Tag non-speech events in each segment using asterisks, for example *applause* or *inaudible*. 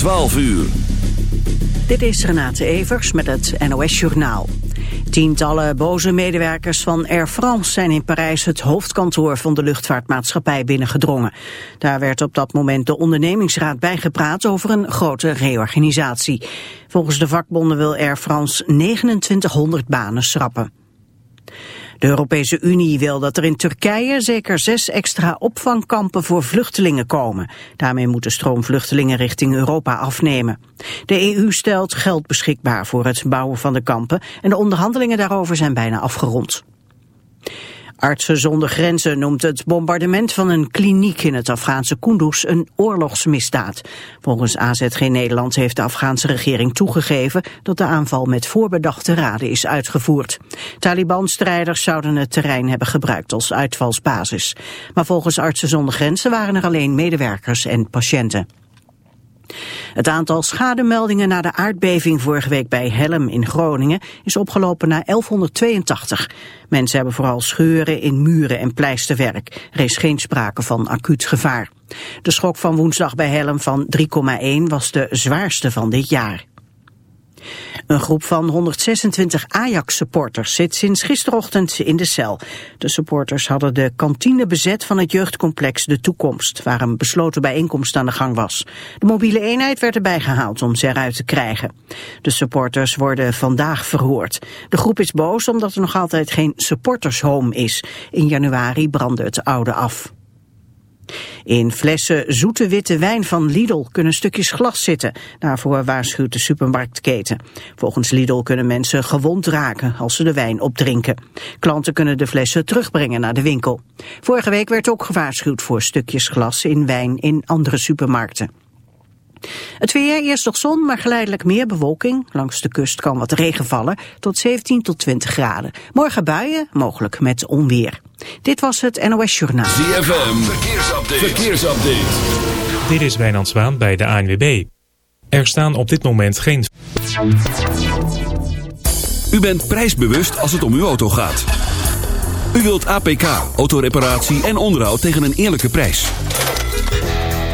12 uur. Dit is Renate Evers met het NOS Journaal. Tientallen boze medewerkers van Air France zijn in Parijs het hoofdkantoor van de luchtvaartmaatschappij binnengedrongen. Daar werd op dat moment de ondernemingsraad bijgepraat over een grote reorganisatie. Volgens de vakbonden wil Air France 2900 banen schrappen. De Europese Unie wil dat er in Turkije zeker zes extra opvangkampen voor vluchtelingen komen. Daarmee moet de richting Europa afnemen. De EU stelt geld beschikbaar voor het bouwen van de kampen en de onderhandelingen daarover zijn bijna afgerond. Artsen zonder grenzen noemt het bombardement van een kliniek in het Afghaanse Kunduz een oorlogsmisdaad. Volgens AZG Nederland heeft de Afghaanse regering toegegeven dat de aanval met voorbedachte raden is uitgevoerd. Taliban-strijders zouden het terrein hebben gebruikt als uitvalsbasis. Maar volgens Artsen zonder grenzen waren er alleen medewerkers en patiënten. Het aantal schademeldingen na de aardbeving vorige week bij Helm in Groningen is opgelopen naar 1182. Mensen hebben vooral scheuren in muren en pleisterwerk. Er is geen sprake van acuut gevaar. De schok van woensdag bij Helm van 3,1 was de zwaarste van dit jaar. Een groep van 126 Ajax-supporters zit sinds gisterochtend in de cel. De supporters hadden de kantine bezet van het jeugdcomplex De Toekomst, waar een besloten bijeenkomst aan de gang was. De mobiele eenheid werd erbij gehaald om ze eruit te krijgen. De supporters worden vandaag verhoord. De groep is boos omdat er nog altijd geen supportershome is. In januari brandde het oude af. In flessen zoete witte wijn van Lidl kunnen stukjes glas zitten. Daarvoor waarschuwt de supermarktketen. Volgens Lidl kunnen mensen gewond raken als ze de wijn opdrinken. Klanten kunnen de flessen terugbrengen naar de winkel. Vorige week werd ook gewaarschuwd voor stukjes glas in wijn in andere supermarkten. Het weer, eerst nog zon, maar geleidelijk meer bewolking. Langs de kust kan wat regen vallen, tot 17 tot 20 graden. Morgen buien, mogelijk met onweer. Dit was het NOS Journaal. ZFM, verkeersupdate. verkeersupdate. Dit is Wijnand Zwaan bij de ANWB. Er staan op dit moment geen... U bent prijsbewust als het om uw auto gaat. U wilt APK, autoreparatie en onderhoud tegen een eerlijke prijs.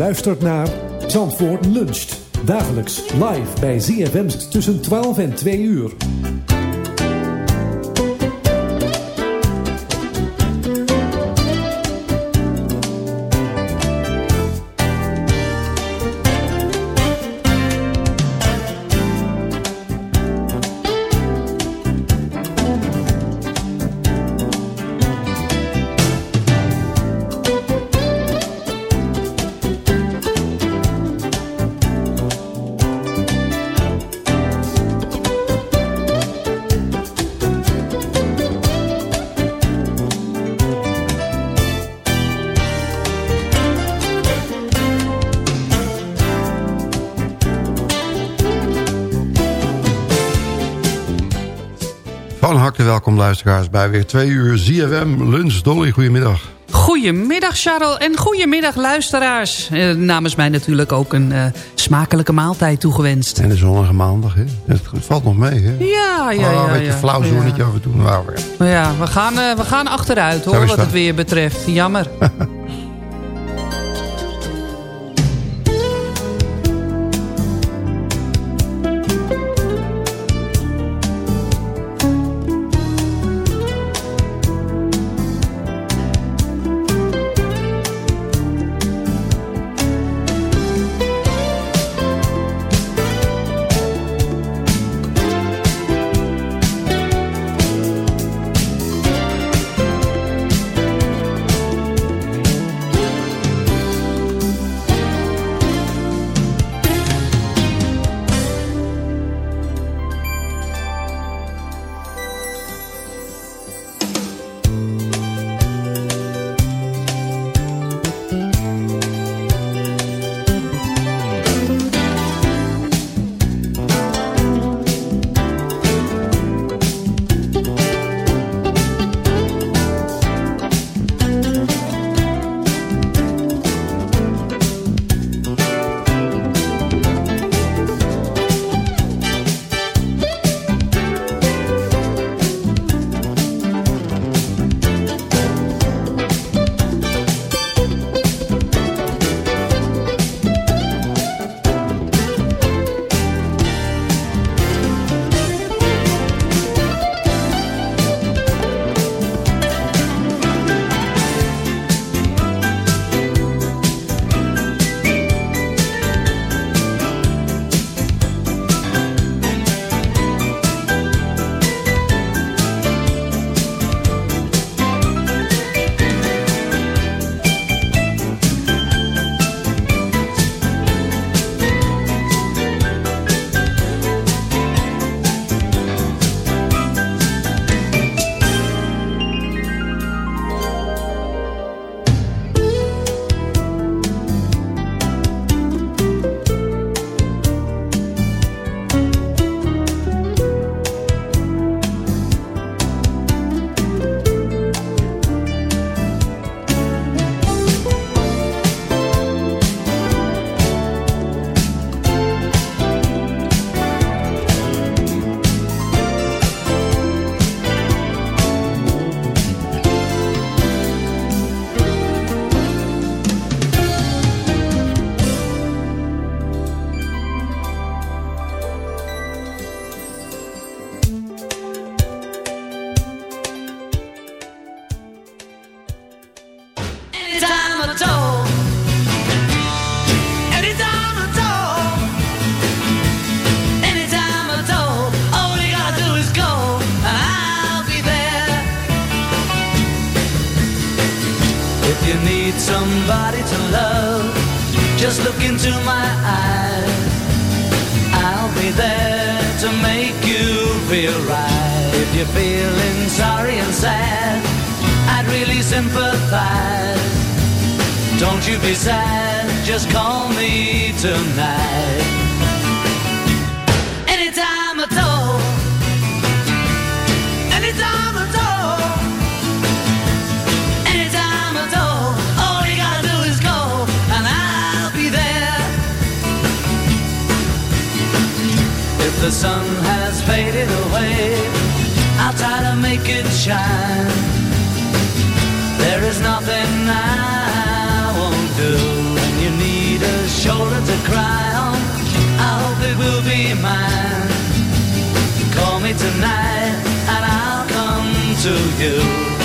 Luistert naar Zandvoort Luncht. Dagelijks live bij ZFM tussen 12 en 2 uur. Luisteraars bij weer twee uur ZFM Lunch. Dolly, goedemiddag. Goedemiddag Charles en goedemiddag luisteraars. Eh, namens mij natuurlijk ook een uh, smakelijke maaltijd toegewenst. En een zonnige maandag, hè? Het, valt nog mee, hè? Ja, ja, ja. Oh, een beetje ja, flauw zonnetje af en toe. Nou, ja, we gaan, uh, we gaan achteruit hoor, wat het weer betreft. Jammer. *laughs* be mine. Call me tonight and I'll come to you.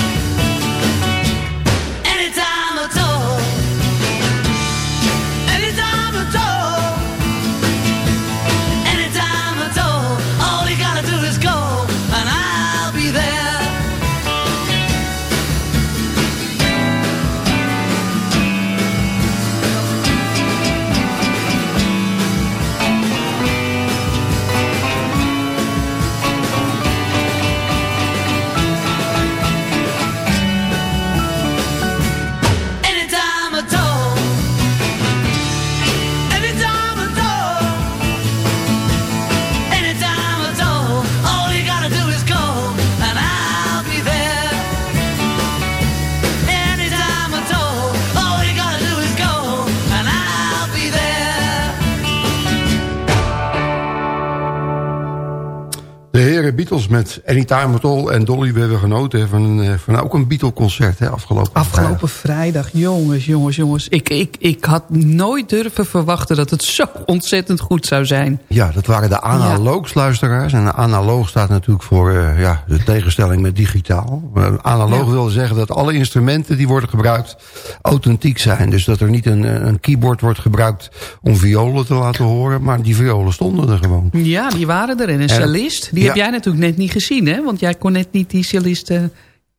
Beatles met Anytime at All. En Dolly, we hebben genoten van, uh, van ook een Beatle-concert afgelopen Afgelopen vrijdag. Jongens, jongens, jongens. Ik, ik, ik had nooit durven verwachten dat het zo ontzettend goed zou zijn. Ja, dat waren de analoog-luisteraars. En analoog staat natuurlijk voor uh, ja, de tegenstelling met digitaal. Uh, analoog ja. wil zeggen dat alle instrumenten die worden gebruikt authentiek zijn. Dus dat er niet een, een keyboard wordt gebruikt om violen te laten horen. Maar die violen stonden er gewoon. Ja, die waren er. En een cellist, die ja. heb jij natuurlijk net niet gezien, hè? Want jij kon net niet die cellist... Uh,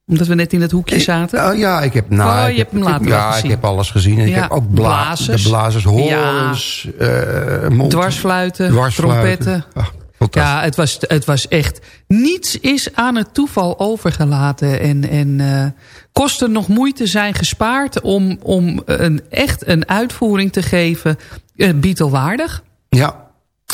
omdat we net in het hoekje zaten. Ik, uh, ja, ik heb... Nou, oh, je ik heb hem later Ja, gezien. ik heb alles gezien. En ja. Ik heb ook bla blazers. de blazers, horens, ja. uh, mond, dwarsfluiten, dwarsfluiten, trompetten. Oh, ja, het was, het was echt... Niets is aan het toeval overgelaten. En, en uh, kosten nog moeite zijn gespaard... om, om een, echt een uitvoering te geven... Uh. Ja,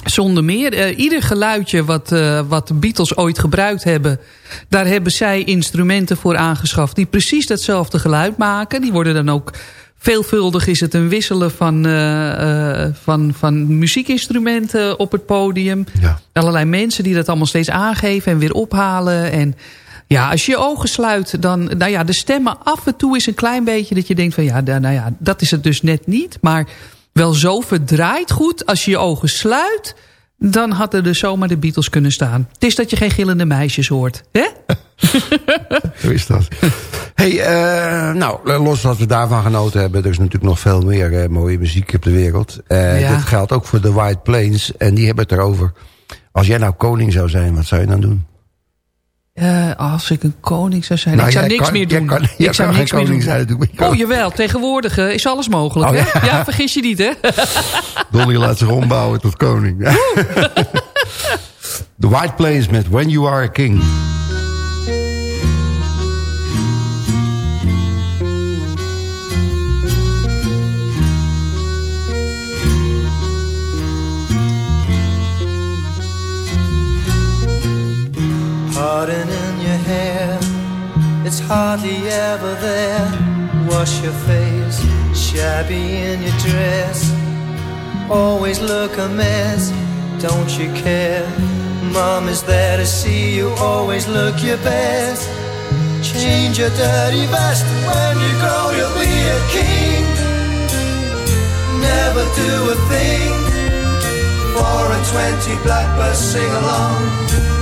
zonder meer. Uh, ieder geluidje wat, uh, wat de Beatles ooit gebruikt hebben... daar hebben zij instrumenten voor aangeschaft... die precies datzelfde geluid maken. Die worden dan ook... Veelvuldig is het een wisselen van, uh, van, van muziekinstrumenten op het podium. Ja. Allerlei mensen die dat allemaal steeds aangeven en weer ophalen. En ja, als je je ogen sluit, dan... Nou ja, de stemmen af en toe is een klein beetje dat je denkt van... ja, nou ja, dat is het dus net niet. Maar wel zo verdraaid goed. Als je je ogen sluit, dan hadden er zomaar de Beatles kunnen staan. Het is dat je geen gillende meisjes hoort. hè? *laughs* Zo is dat. hey, uh, nou, los dat we daarvan genoten hebben... er is natuurlijk nog veel meer uh, mooie muziek op de wereld. Uh, ja. Dat geldt ook voor de White Plains. En die hebben het erover. Als jij nou koning zou zijn, wat zou je dan doen? Uh, als ik een koning zou zijn. Nou, ik zou niks kan, meer doen. Kan, ik zou niks meer doen. Zijn, oh jawel, tegenwoordig uh, is alles mogelijk. Oh, hè? Ja. ja, vergis je niet hè. *laughs* Dolly laat zich ombouwen tot koning. *laughs* The White Plains met When You Are a King. Pardon in your hair, it's hardly ever there. Wash your face, shabby in your dress. Always look a mess, don't you care? Mom is there to see you, always look your best. Change your dirty vest, when you grow you'll be a king. Never do a thing, four and twenty blackbirds sing along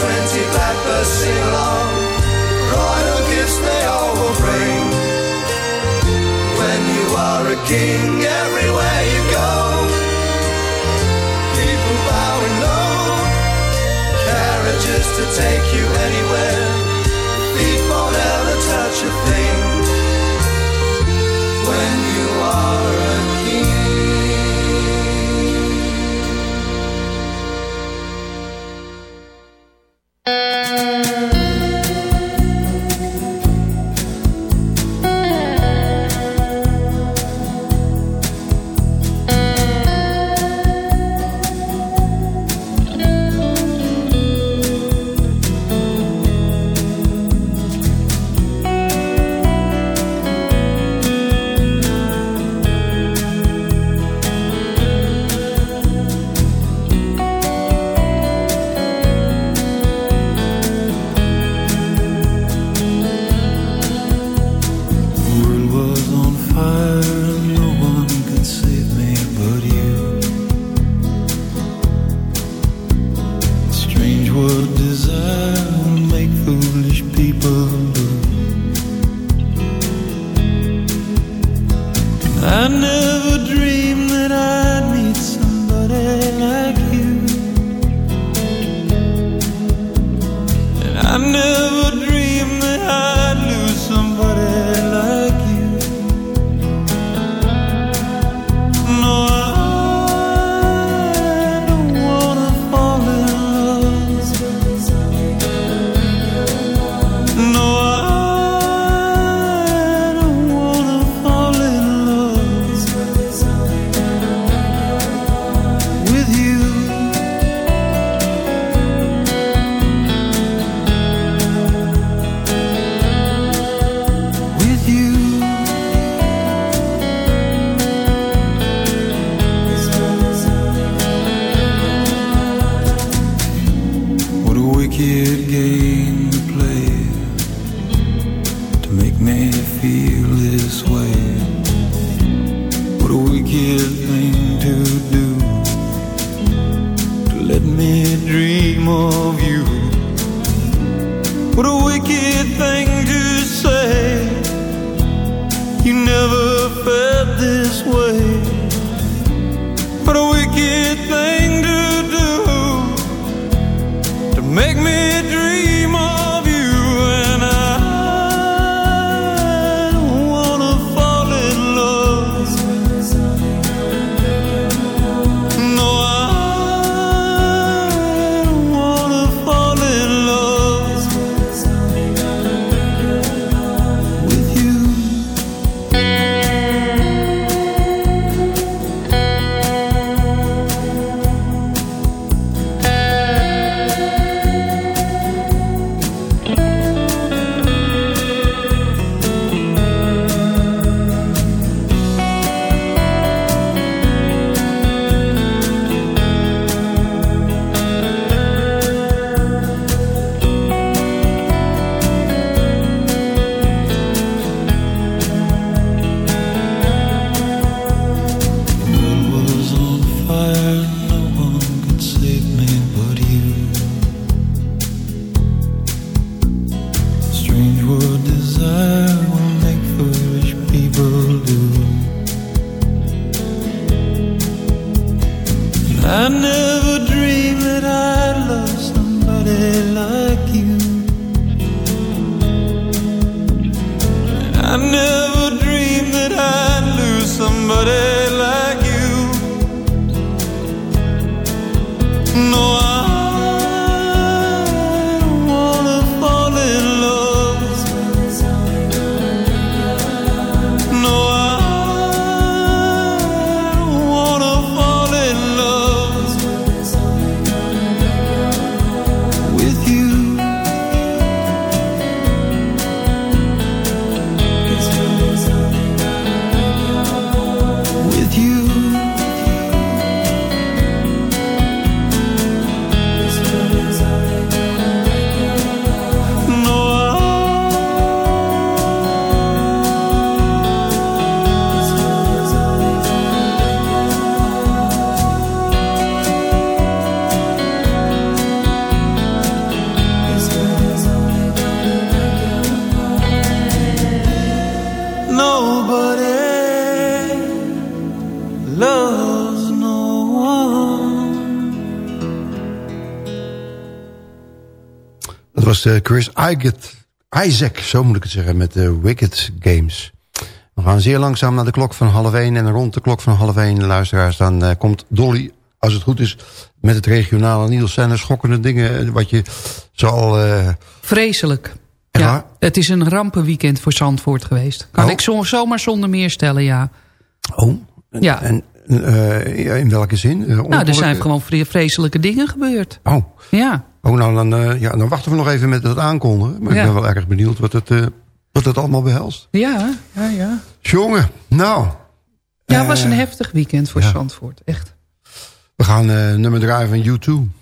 twenty blackbirds sing along. Royal gifts they all will bring. When you are a king, everywhere you go, people bowing low, carriages to take you was uh, Chris Isaac, zo moet ik het zeggen, met de Wicked Games. We gaan zeer langzaam naar de klok van half 1. En rond de klok van half 1, luisteraars, dan uh, komt Dolly, als het goed is, met het regionale nieuws. Zijn er schokkende dingen eh, wat je zal... Uh... Vreselijk. Ja, het is een rampenweekend voor Zandvoort geweest. Kan oh. ik zo, zomaar zonder meer stellen, ja. Oh, ja. en uh, in welke zin? nou, er zijn gewoon vreselijke dingen gebeurd. Oh. Ja. Oh, nou, dan, uh, ja, dan wachten we nog even met het aankondigen. Maar ik ben wel erg benieuwd wat het, uh, wat het allemaal behelst. Ja, ja, ja. Jongen, nou. Ja, het was een heftig weekend voor ja. Zandvoort, echt. We gaan nummer draaien van U2.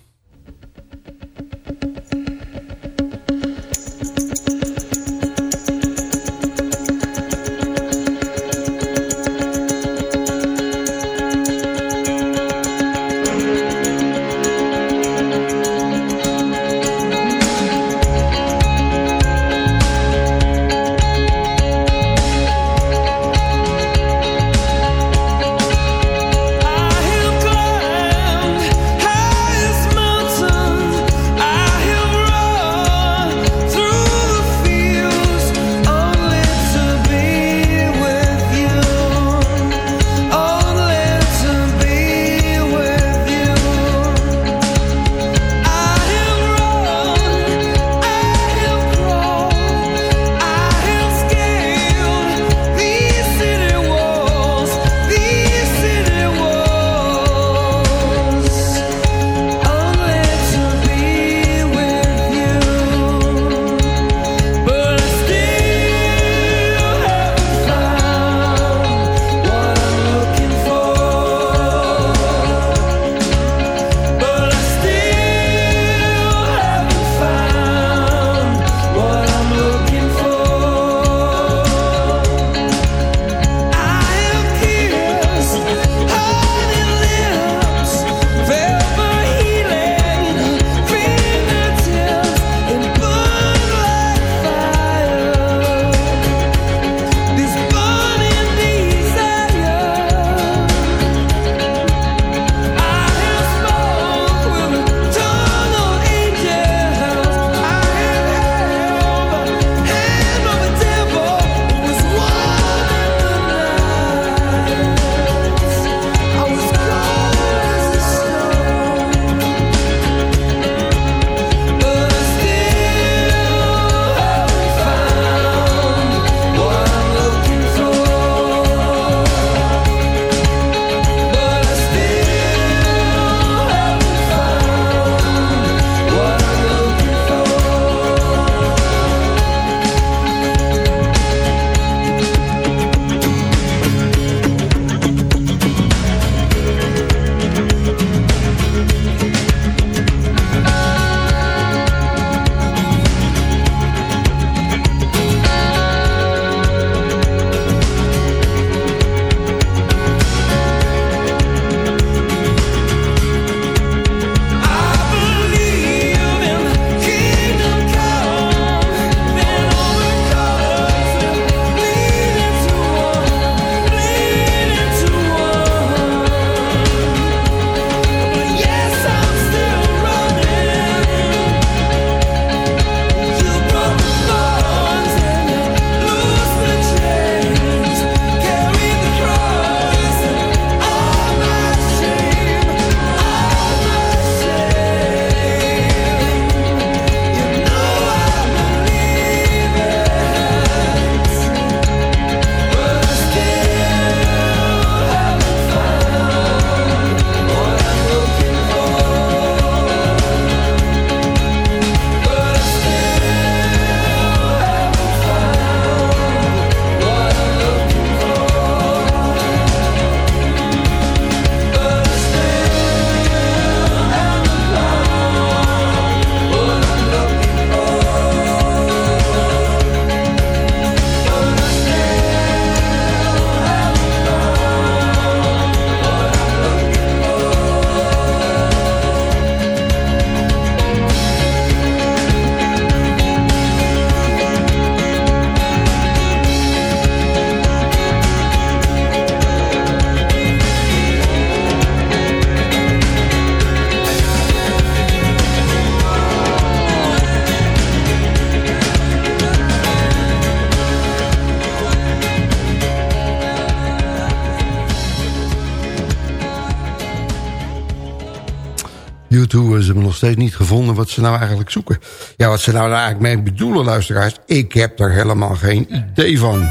Nog steeds niet gevonden wat ze nou eigenlijk zoeken. Ja, wat ze nou eigenlijk mee bedoelen, luisteraars. Ik heb er helemaal geen idee van.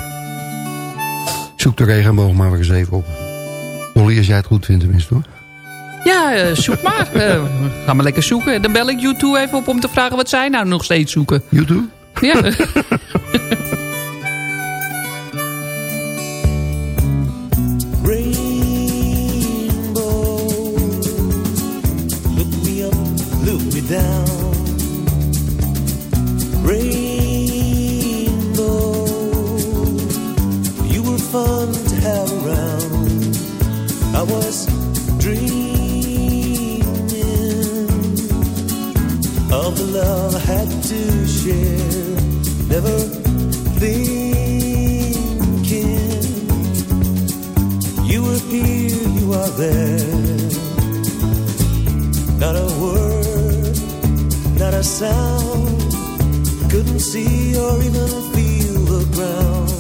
Zoek de regenboog maar weer eens even op. Dolly, als jij het goed vindt tenminste hoor. Ja, eh, zoek maar. *laughs* Eh, ga maar lekker zoeken. Dan bel ik U2 even op om te vragen wat zij nou nog steeds zoeken. U2? Ja. *laughs* Couldn't see or even feel the ground.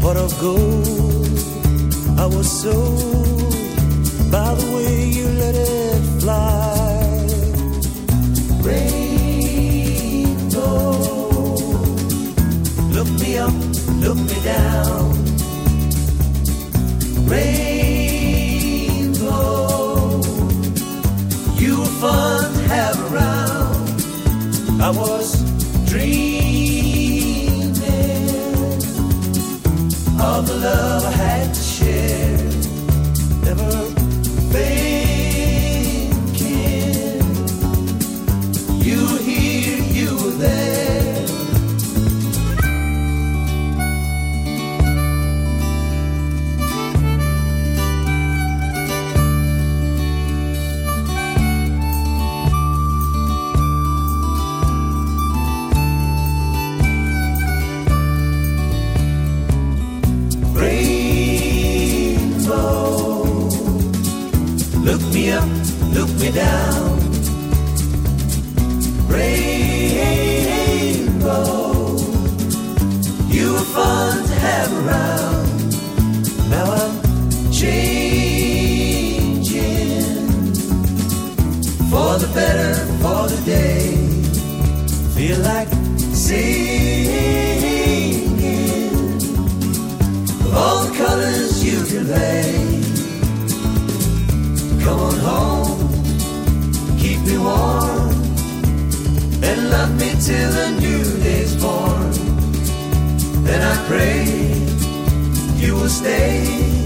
Pot of gold, I was sold by the way you let it fly. Rainbow, oh, look me up, look me down. Rainbow, oh, you were fun to have around. I was dreaming of the love me down. Rainbow, you were fun to have around. Now I'm changing for the better, for the day. Feel like singing of all the colors you convey. Come on home, me warm, and love me till the new day's born. Then I pray you will stay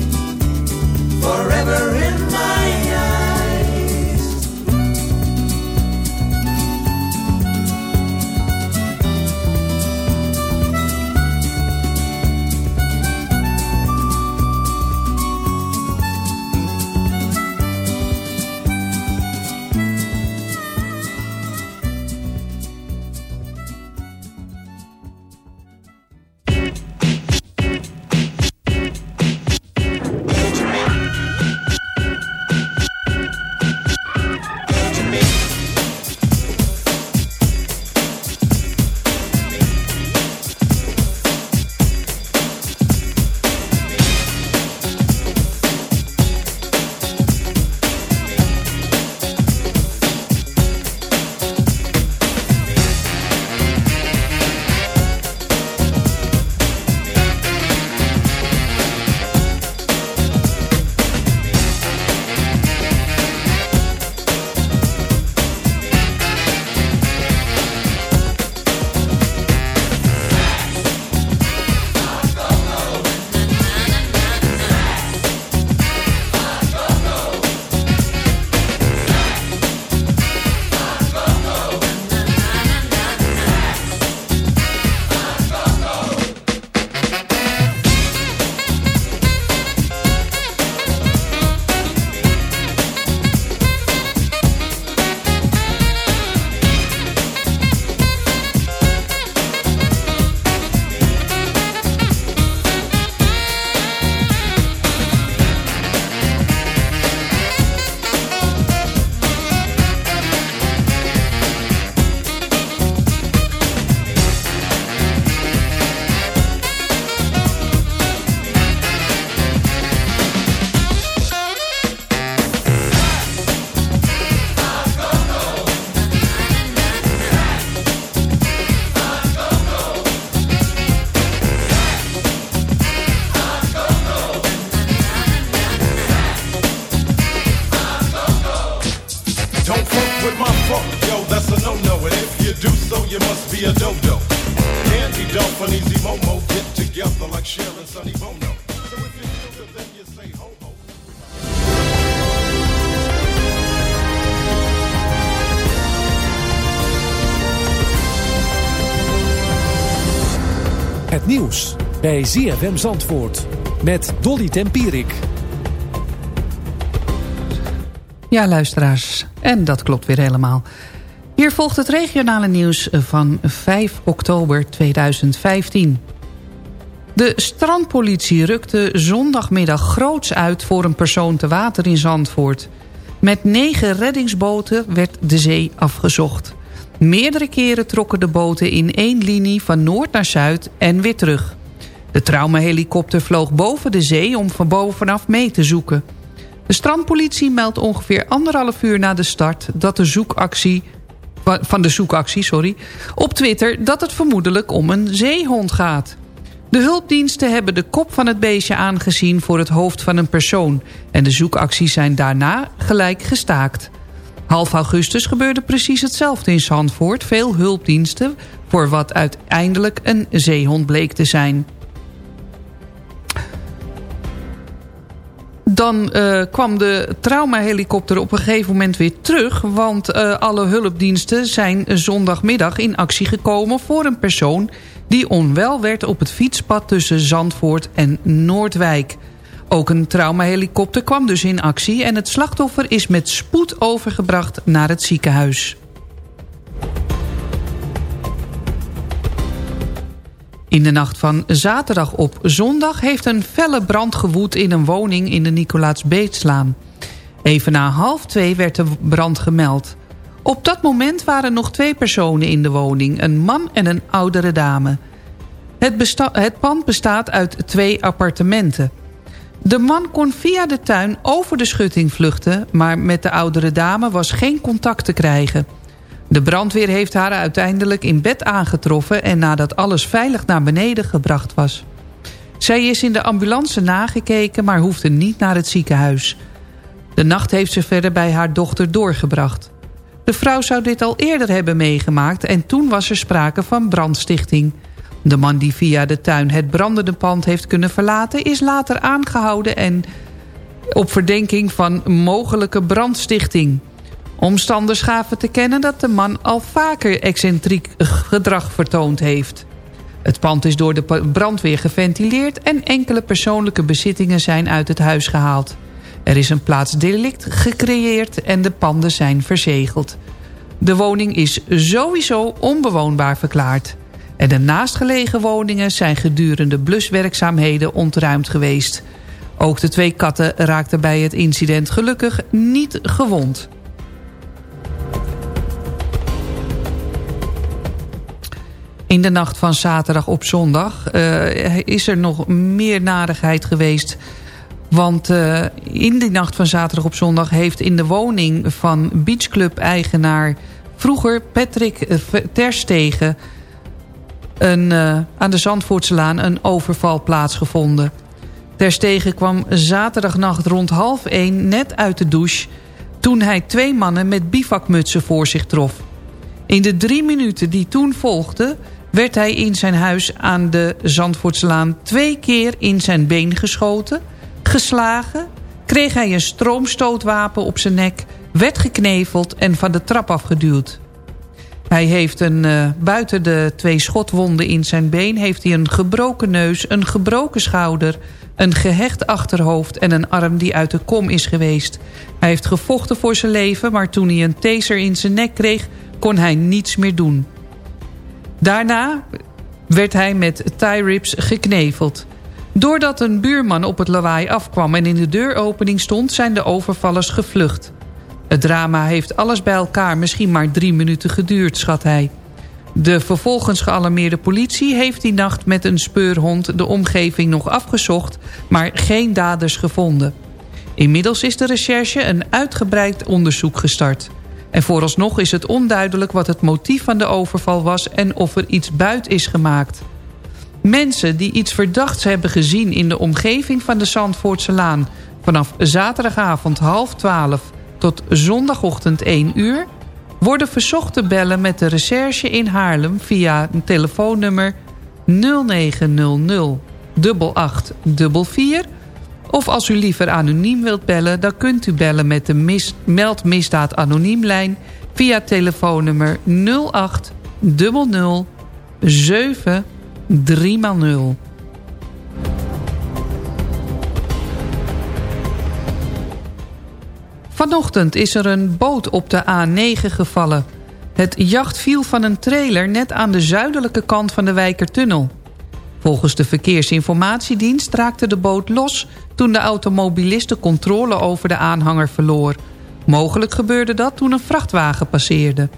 bij ZFM Zandvoort met Dolly Tempierik. Ja, luisteraars. En dat klopt weer helemaal. Hier volgt het regionale nieuws van 5 oktober 2015. De strandpolitie rukte zondagmiddag groots uit voor een persoon te water in Zandvoort. Met negen reddingsboten werd de zee afgezocht. Meerdere keren trokken de boten in één linie van noord naar zuid en weer terug. De traumahelikopter vloog boven de zee om van bovenaf mee te zoeken. De strandpolitie meldt ongeveer anderhalf uur na de start... Dat de zoekactie, van de zoekactie sorry, op Twitter dat het vermoedelijk om een zeehond gaat. De hulpdiensten hebben de kop van het beestje aangezien voor het hoofd van een persoon... en de zoekacties zijn daarna gelijk gestaakt. Half augustus gebeurde precies hetzelfde in Zandvoort. Veel hulpdiensten voor wat uiteindelijk een zeehond bleek te zijn. Dan uh, kwam de traumahelikopter op een gegeven moment weer terug... want uh, alle hulpdiensten zijn zondagmiddag in actie gekomen... voor een persoon die onwel werd op het fietspad tussen Zandvoort en Noordwijk. Ook een traumahelikopter kwam dus in actie... en het slachtoffer is met spoed overgebracht naar het ziekenhuis. In de nacht van zaterdag op zondag heeft een felle brand gewoed in een woning in de Nicolaas Beetslaan. Even na half twee werd de brand gemeld. Op dat moment waren nog twee personen in de woning, een man en een oudere dame. Het, het pand bestaat uit twee appartementen. De man kon via de tuin over de schutting vluchten... maar met de oudere dame was geen contact te krijgen... De brandweer heeft haar uiteindelijk in bed aangetroffen... en nadat alles veilig naar beneden gebracht was. Zij is in de ambulance nagekeken, maar hoefde niet naar het ziekenhuis. De nacht heeft ze verder bij haar dochter doorgebracht. De vrouw zou dit al eerder hebben meegemaakt... en toen was er sprake van brandstichting. De man die via de tuin het brandende pand heeft kunnen verlaten... is later aangehouden en op verdenking van mogelijke brandstichting... Omstanders gaven te kennen dat de man al vaker excentriek gedrag vertoond heeft. Het pand is door de brandweer geventileerd... en enkele persoonlijke bezittingen zijn uit het huis gehaald. Er is een plaatsdelict gecreëerd en de panden zijn verzegeld. De woning is sowieso onbewoonbaar verklaard. En de naastgelegen woningen zijn gedurende bluswerkzaamheden ontruimd geweest. Ook de twee katten raakten bij het incident gelukkig niet gewond. In de nacht van zaterdag op zondag uh, is er nog meer narigheid geweest. Want uh, in die nacht van zaterdag op zondag heeft in de woning van beachclub-eigenaar... vroeger Patrick Terstegen een, aan de Zandvoortselaan een overval plaatsgevonden. Terstegen kwam zaterdagnacht rond half één net uit de douche... toen hij twee mannen met bivakmutsen voor zich trof. In de drie minuten die toen volgden werd hij in zijn huis aan de Zandvoortslaan twee keer in zijn been geschoten, geslagen, kreeg hij een stroomstootwapen op zijn nek, werd gekneveld en van de trap afgeduwd. Hij heeft een, uh, buiten de twee schotwonden in zijn been... heeft hij een gebroken neus, een gebroken schouder... een gehecht achterhoofd en een arm die uit de kom is geweest. Hij heeft gevochten voor zijn leven... maar toen hij een taser in zijn nek kreeg, kon hij niets meer doen. Daarna werd hij met tie rips gekneveld. Doordat een buurman op het lawaai afkwam en in de deuropening stond... zijn de overvallers gevlucht. Het drama heeft alles bij elkaar misschien maar drie minuten geduurd, schat hij. De vervolgens gealarmeerde politie heeft die nacht met een speurhond... de omgeving nog afgezocht, maar geen daders gevonden. Inmiddels is de recherche een uitgebreid onderzoek gestart... En vooralsnog is het onduidelijk wat het motief van de overval was... en of er iets buit is gemaakt. Mensen die iets verdachts hebben gezien in de omgeving van de Zandvoortse Laan... vanaf zaterdagavond half twaalf tot zondagochtend 1 uur... Worden verzocht te bellen met de recherche in Haarlem via een telefoonnummer 0900 8844. Of als u liever anoniem wilt bellen, dan kunt u bellen met de mis, Meld Misdaad Anoniemlijn via telefoonnummer 08 00 7 3 0. Vanochtend is er een boot op de A9 gevallen. Het jacht viel van een trailer net aan de zuidelijke kant van de Wijkertunnel. Volgens de Verkeersinformatiedienst raakte de boot los... toen de automobilist controle over de aanhanger verloor. Mogelijk gebeurde dat toen een vrachtwagen passeerde.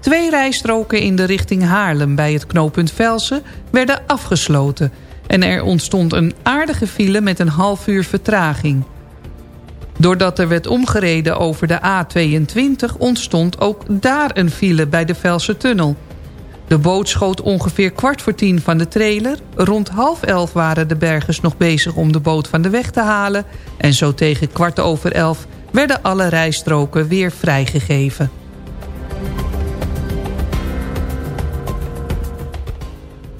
Twee rijstroken in de richting Haarlem bij het knooppunt Velsen werden afgesloten... en er ontstond een aardige file met een half uur vertraging... Doordat er werd omgereden over de A22 ontstond ook daar een file bij de Velse Tunnel. De boot schoot ongeveer kwart voor tien van de trailer. Rond half elf waren de bergers nog bezig om de boot van de weg te halen. En zo tegen kwart over elf werden alle rijstroken weer vrijgegeven.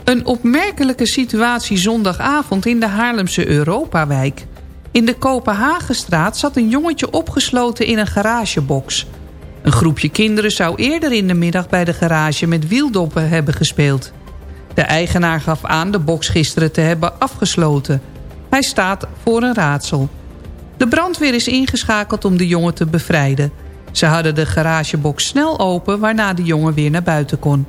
Een opmerkelijke situatie zondagavond in de Haarlemse Europawijk. In de Kopenhagenstraat zat een jongetje opgesloten in een garagebox. Een groepje kinderen zou eerder in de middag bij de garage met wieldoppen hebben gespeeld. De eigenaar gaf aan de box gisteren te hebben afgesloten. Hij staat voor een raadsel. De brandweer is ingeschakeld om de jongen te bevrijden. Ze hadden de garagebox snel open waarna de jongen weer naar buiten kon.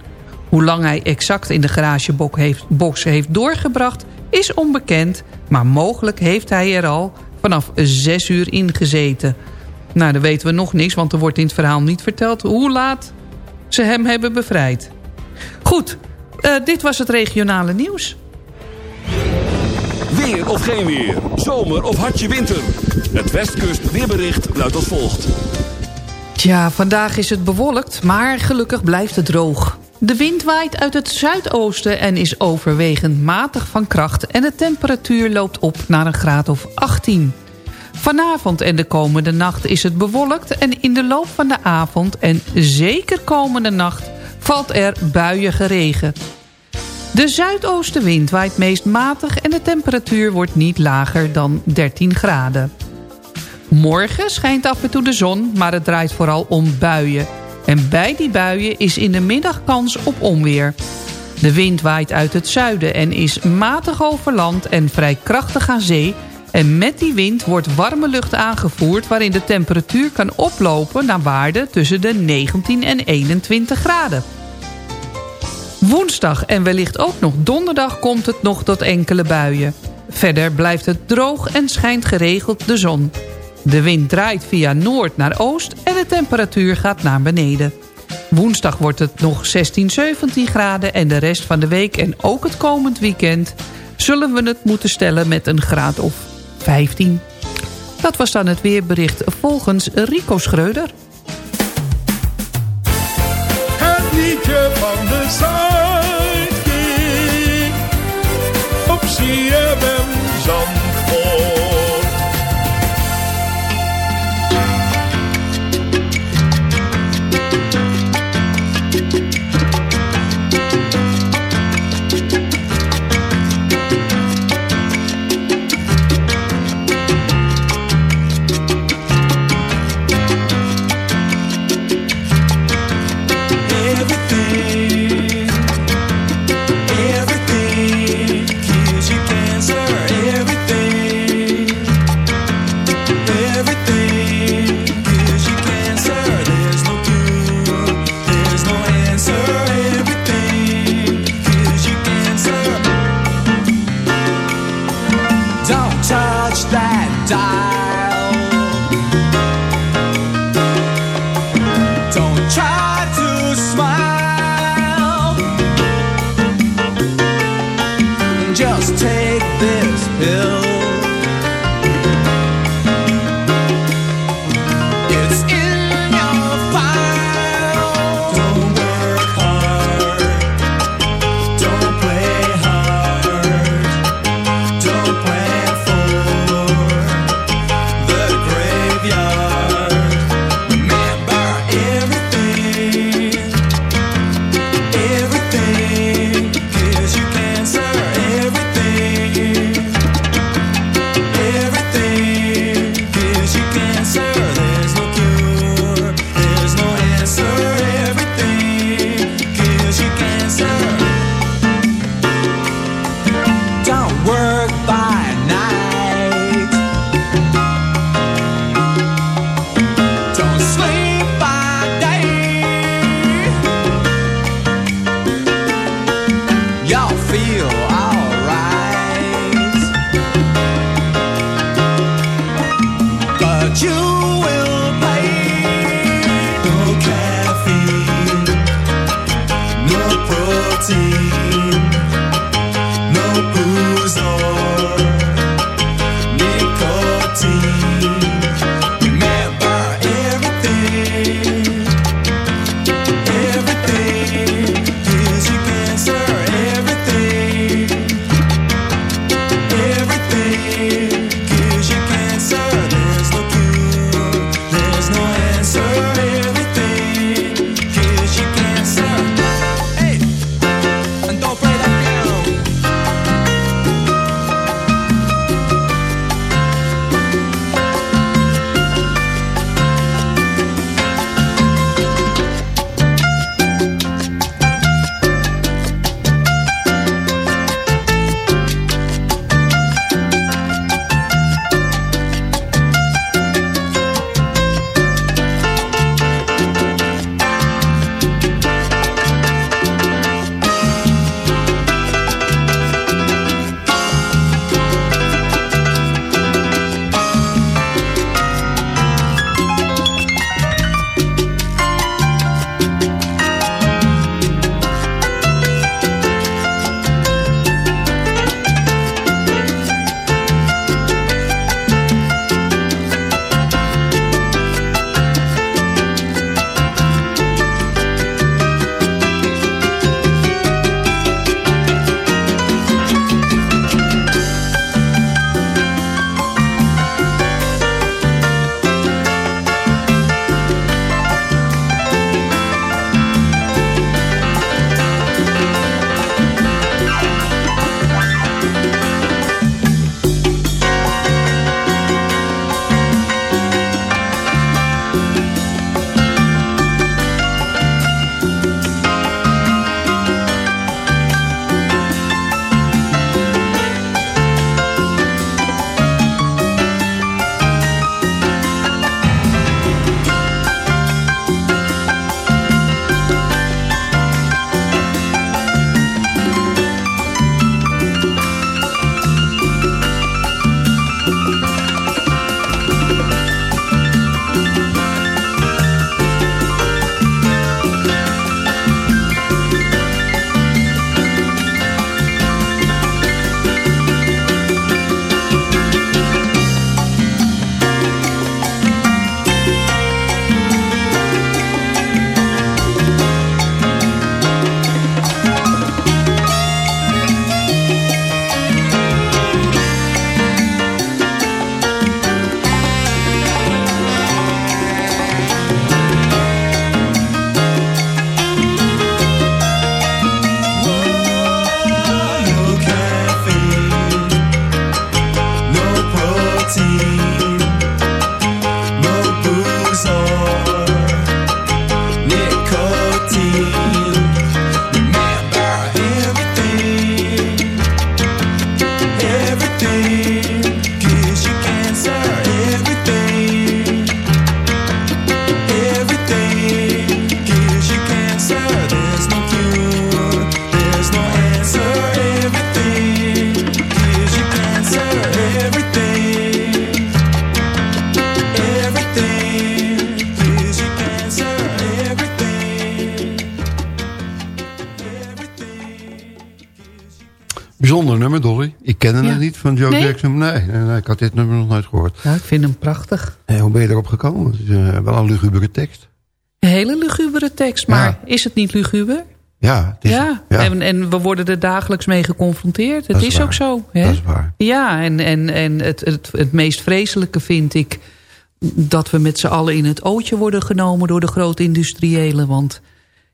Hoe lang hij exact in de garagebox heeft, heeft doorgebracht is onbekend... maar mogelijk heeft hij er al vanaf zes uur ingezeten. Nou, dan weten we nog niks, want er wordt in het verhaal niet verteld... hoe laat ze hem hebben bevrijd. Goed, uh, dit was het regionale nieuws. Weer of geen weer, zomer of hartje winter. Het Westkust weerbericht luidt als volgt. Tja, vandaag is het bewolkt, maar gelukkig blijft het droog. De wind waait uit het zuidoosten en is overwegend matig van kracht... en de temperatuur loopt op naar een graad of 18. Vanavond en de komende nacht is het bewolkt... en in de loop van de avond en zeker komende nacht... valt er buiige regen. De zuidoostenwind waait meest matig... en de temperatuur wordt niet lager dan 13 graden. Morgen schijnt af en toe de zon, maar het draait vooral om buien... En bij die buien is in de middag kans op onweer. De wind waait uit het zuiden en is matig over land en vrij krachtig aan zee... En met die wind wordt warme lucht aangevoerd... waarin de temperatuur kan oplopen naar waarden tussen de 19 en 21 graden. Woensdag en wellicht ook nog donderdag komt het nog tot enkele buien. Verder blijft het droog en schijnt geregeld de zon. De wind draait via noord naar oost en de temperatuur gaat naar beneden. Woensdag wordt het nog 16, 17 graden en de rest van de week en ook het komend weekend... zullen we het moeten stellen met een graad of 15. Dat was dan het weerbericht volgens Rico Schreuder. Het liedje van de Zuidkiek op CFM Zandvoort. Bijzonder nummer, Dolly. Ik kende Ja. het niet van Joe Nee? Jackson. Nee, nee, nee, ik had dit nummer nog nooit gehoord. Ja, ik vind hem prachtig. Eh, hoe ben je erop gekomen? Het is eh, wel een lugubere tekst. Een hele lugubere tekst, maar is het niet luguber? Ja, het is, ja, ja. En, en we worden er dagelijks mee geconfronteerd. Het is ook zo. Hè? Dat is waar. Ja, en, en, en het, het, het meest vreselijke vind ik... dat we met z'n allen in het ootje worden genomen door de grote industriëlen. Want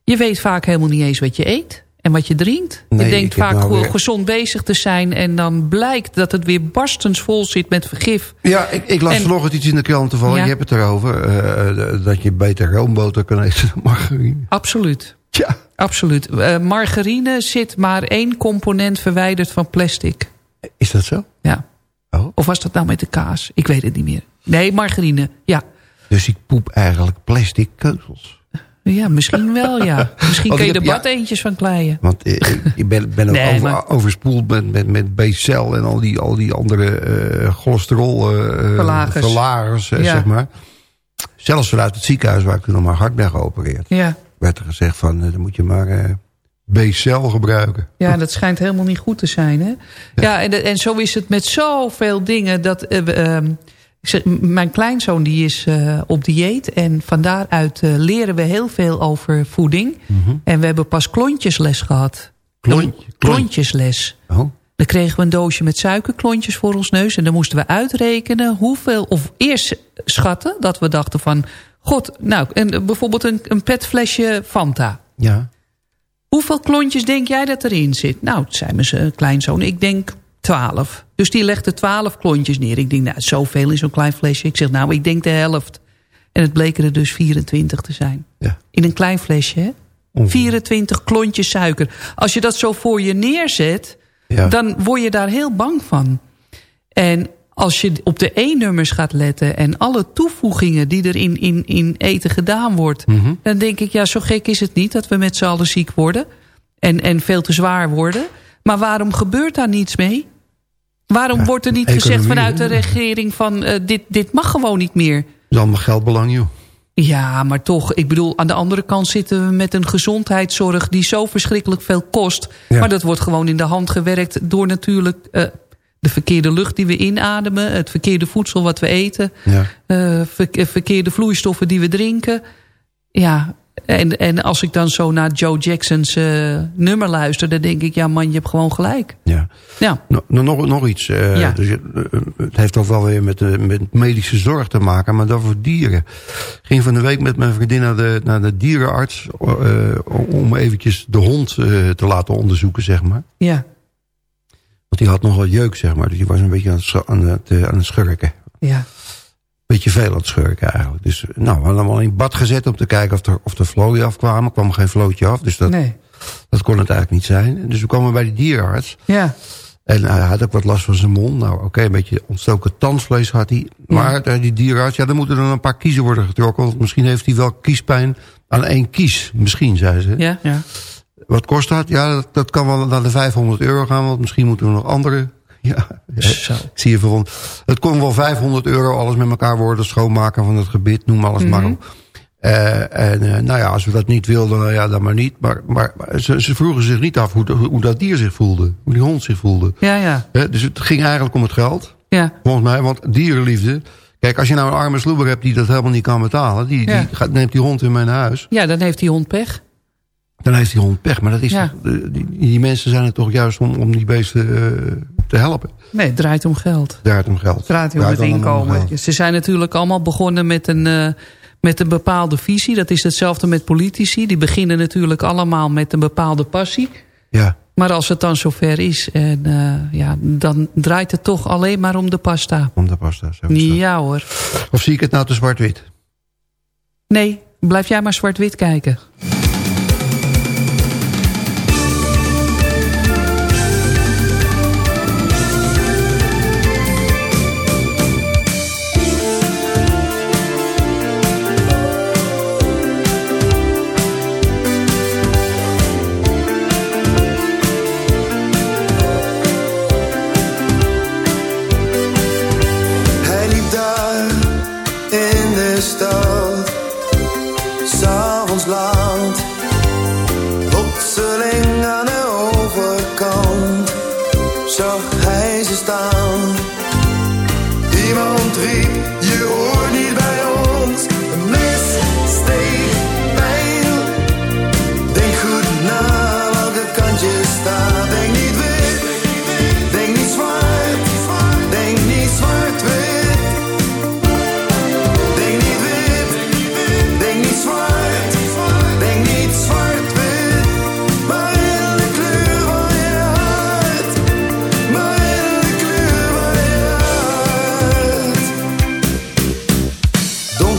je weet vaak helemaal niet eens wat je eet en wat je drinkt. Nee, je denkt vaak nou weer- gezond bezig te zijn... en dan blijkt dat het weer barstensvol zit met vergif. Ja, ik, ik las En- vanochtend iets in de krant toevallig. Ja. Je hebt het erover. eh, dat je beter roomboter kan eten dan margarine. Absoluut. Ja. Absoluut. Eh, margarine zit maar één component verwijderd van plastic. Is dat zo? Ja. Oh. Of was dat nou met de kaas? Ik weet het niet meer. Nee, margarine. Ja. Dus ik poep eigenlijk plastic keuzels. Ja, misschien wel, ja. *laughs* Misschien kun je er ja. badeentjes van kleien. Want eh, ik- ik ben, ben ook Nee, over- maar- overspoeld met, met, met B-cel en al die, al die andere eh cholesterol eh, Verlagers. verlagers, Ja. zeg maar. Zelfs vanuit het ziekenhuis waar ik toen nog maar hart ben geopereerd. Ja. Werd er gezegd van, dan moet je maar eh B-cel gebruiken. Ja, dat schijnt helemaal niet goed te zijn. Hè? Ja, en, en zo is het met zoveel dingen. Dat, eh, we, mijn kleinzoon die is eh, op dieet. En van daaruit eh, leren we heel veel over voeding. En we hebben pas klontjesles gehad. Klontje- Klontjesles. Oh. Dan kregen we een doosje met suikerklontjes voor ons neus. En dan moesten we uitrekenen hoeveel... Of eerst schatten, dat we dachten van... God, nou, en bijvoorbeeld een, een petflesje Fanta. Ja. Hoeveel klontjes denk jij dat erin zit? Nou, het zei mijn eh, kleinzoon. Ik denk twaalf. Dus die legde twaalf klontjes neer. Ik denk, nou, zoveel in zo'n klein flesje. Ik zeg, nou, ik denk de helft. En het bleken er dus 24 te zijn. Ja. In een klein flesje, hè? 24 klontjes suiker. Als je dat zo voor je neerzet, Ja. dan word je daar heel bang van. En als je op de E-nummers gaat letten... en alle toevoegingen die er in, in, in eten gedaan wordt... Mhm. dan denk ik, ja, zo gek is het niet... dat we met z'n allen ziek worden en, en veel te zwaar worden. Maar waarom gebeurt daar niets mee? Waarom wordt er niet gezegd vanuit de regering... van eh, dit, dit mag gewoon niet meer? Is allemaal geldbelang, joh. Ja, maar toch, ik bedoel, aan de andere kant zitten we met een gezondheidszorg die zo verschrikkelijk veel kost. Ja. Maar dat wordt gewoon in de hand gewerkt door natuurlijk eh, de verkeerde lucht die we inademen, het verkeerde voedsel wat we eten, Ja. eh, verkeerde vloeistoffen die we drinken. Ja, en, en als ik dan zo naar Joe Jackson's eh, nummer luister, dan denk ik, ja man, je hebt gewoon gelijk. Ja. Ja, Nou, nog, nog iets. eh, Ja. dus, eh, het heeft ook wel weer met, met medische zorg te maken, maar dan voor dieren. Ik ging van de week met mijn vriendin naar de, naar de dierenarts... om eventjes de hond te laten onderzoeken, zeg maar. ja, Want die had nogal jeuk, zeg maar. Dus die was een beetje aan het, aan het, aan het schurken. ja. Beetje veel aan het schurken eigenlijk. Dus eh, nou, we hadden hem al in bad gezet om te kijken of er, of er vlooien afkwamen. Er kwam geen vlootje af, dus dat, Nee, dat kon het eigenlijk niet zijn. Dus we kwamen bij de dierenarts. ja, En hij had ook wat last van zijn mond. Nou, oké, een beetje ontstoken tandvlees had hij. Maar eh, die dierenarts, ja, dan moeten er een paar kiezen worden getrokken. Want misschien heeft hij wel kiespijn aan één kies. Misschien, zei ze. ja, ja. Wat kost dat? Ja, dat, dat kan wel naar de 500 euro gaan. Want misschien moeten we nog andere... Ja, Zo. ik zie je verwond. Het kon wel 500 euro alles met elkaar worden. Schoonmaken van het gebit, noem alles maar op. Eh, en eh, nou ja, als we dat niet wilden, nou ja, dan maar niet. Maar, maar maar ze, ze vroegen zich niet af hoe, hoe dat dier zich voelde. Hoe die hond zich voelde. Ja, ja, dus het ging eigenlijk om het geld, ja. volgens mij. Want dierenliefde... Kijk, als je nou een arme sloeber hebt die dat helemaal niet kan betalen... die, Ja. die gaat, neemt die hond in mijn huis... Ja, dan heeft die hond pech. dan heeft die hond pech. Maar dat is Ja. toch- die, mensen zijn er toch juist om, om die beesten te helpen. Nee, het draait om geld. Het om geld. Het draait om het allemaal om inkomen. geld. Ze zijn natuurlijk allemaal begonnen met een, eh, met een bepaalde visie. Dat is hetzelfde met politici. Die beginnen natuurlijk allemaal met een bepaalde passie. Ja, Maar als het dan zover is, en, eh, ja, dan draait het toch alleen maar om de pasta. om de pasta. Zo. Ja hoor. Of zie ik het nou te zwart-wit? Nee, blijf jij maar zwart-wit kijken.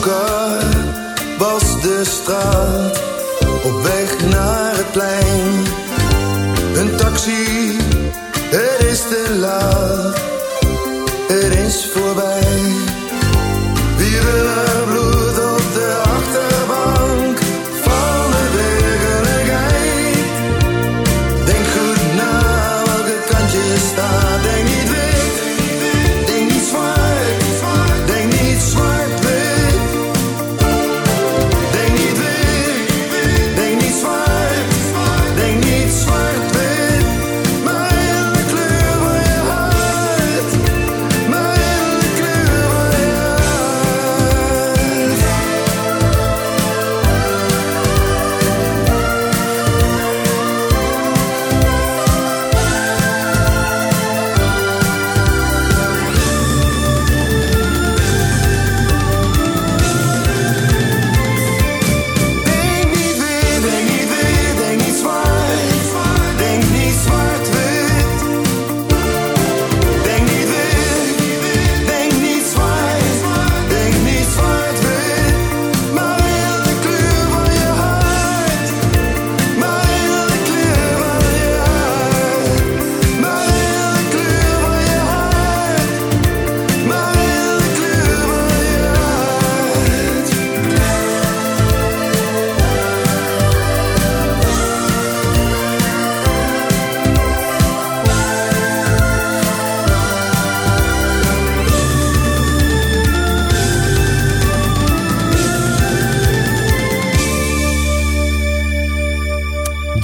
Donker was de straat, op weg naar het plein. Een taxi, het is te laat, het is voorbij. Wiebelig bloed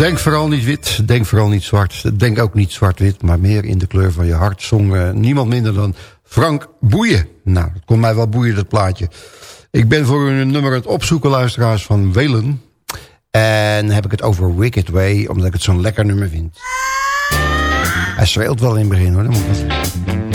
Denk vooral niet wit, denk vooral niet zwart. Denk ook niet zwart-wit, maar meer in de kleur van je hart. Zong eh, niemand minder dan Frank Boeien. Nou, dat kon mij wel boeien, dat plaatje. Ik ben voor een nummer aan het opzoeken, luisteraars, van Welen. En heb ik het over Wicked Way, omdat ik het zo'n lekker nummer vind. Hij zweelt wel in het begin, hoor. Dat moet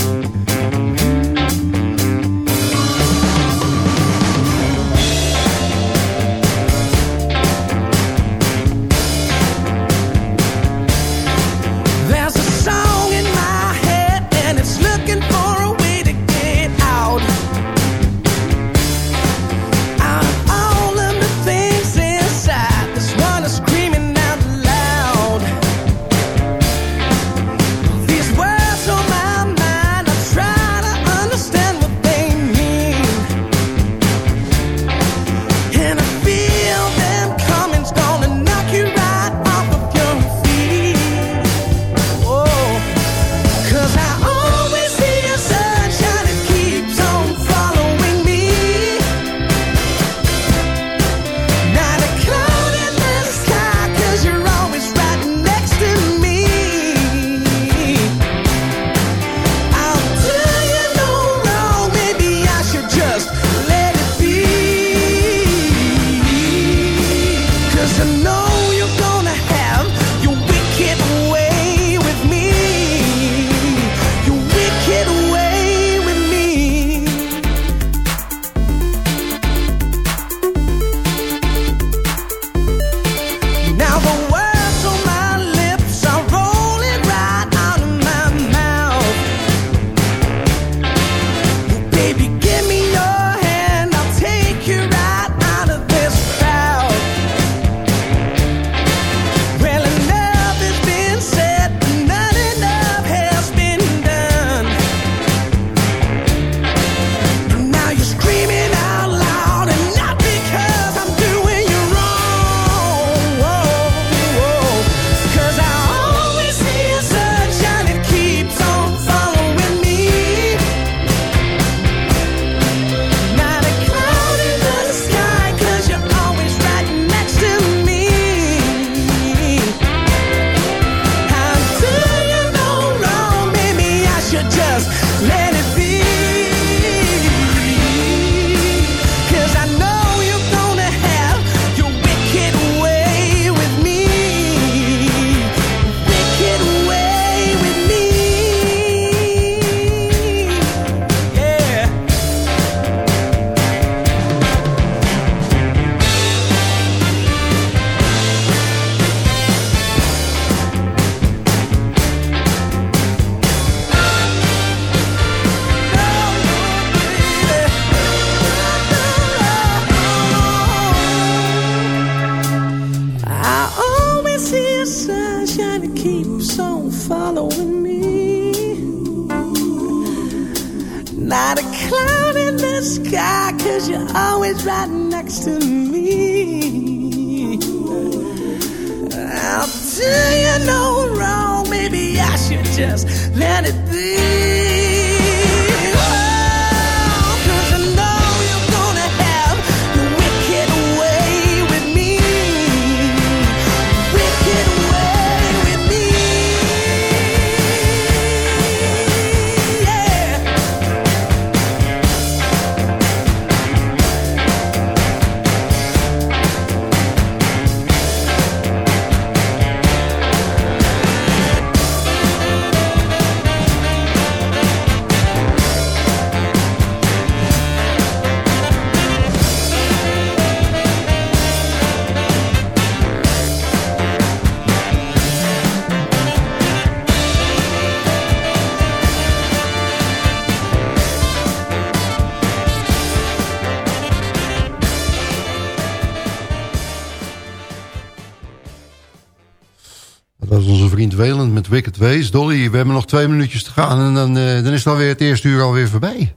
met Wicked Ways. Dolly, we hebben nog twee minuutjes te gaan en dan, eh, dan is het alweer het eerste uur alweer voorbij.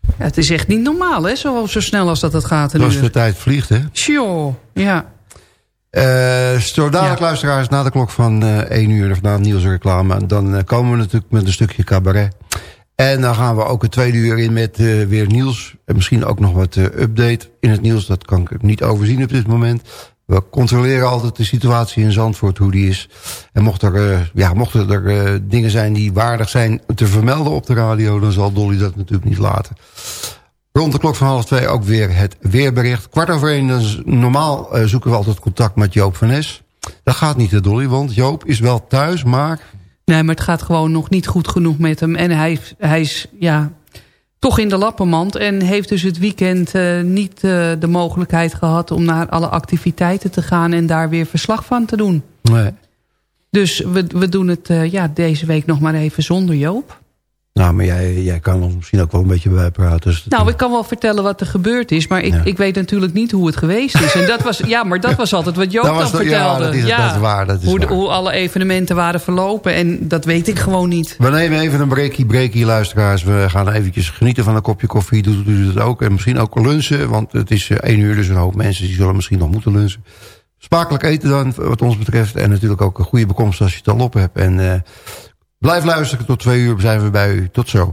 Ja, het is echt niet normaal, hè? Zo, zo snel als dat het gaat. een Als de tijd vliegt, hè? Sjoe, ja. Zo dadelijk, luisteraars, na de klok van eh 1 uur of na het nieuwsreclame... dan komen we natuurlijk met een stukje cabaret. En dan gaan we ook het tweede uur in met weer nieuws. En misschien ook nog wat update in het nieuws. Dat kan ik niet overzien op dit moment. We controleren altijd de situatie in Zandvoort, hoe die is. En mocht er, uh, ja, mochten er uh, dingen zijn die waardig zijn te vermelden op de radio... dan zal Dolly dat natuurlijk niet laten. Rond de klok van half twee ook weer het weerbericht. Kwart over één, dus normaal uh, zoeken we altijd contact met Joop van Nes. Dat gaat niet, Dolly, want Joop is wel thuis, maar... Nee, maar het gaat gewoon nog niet goed genoeg met hem. En hij, hij is, ja, toch in de lappenmand. En heeft dus het weekend uh, niet uh, de mogelijkheid gehad om naar alle activiteiten te gaan en daar weer verslag van te doen. Nee. Dus we, we doen het uh, ja, deze week nog maar even zonder Joop. Nou, maar jij, jij kan ons misschien ook wel een beetje bijpraten. Dus nou, ik kan wel vertellen wat er gebeurd is. Maar ik, ja. ik weet natuurlijk niet hoe het geweest is. En dat was, ja, maar dat was altijd wat Joop dan vertelde. Ja, dat is, ja, dat is waar. Dat is hoe, waar. hoe alle evenementen waren verlopen. En dat weet ik gewoon niet. We nemen even een breakie, breakie, luisteraars. We gaan eventjes genieten van een kopje koffie. Doet u dat ook? En misschien ook lunchen. Want het is één uur, dus een hoop mensen die zullen misschien nog moeten lunchen. Smakelijk eten dan, wat ons betreft. En natuurlijk ook een goede bekomst als je het al op hebt. En uh, blijf luisteren. Tot twee uur zijn we bij u. Tot zo.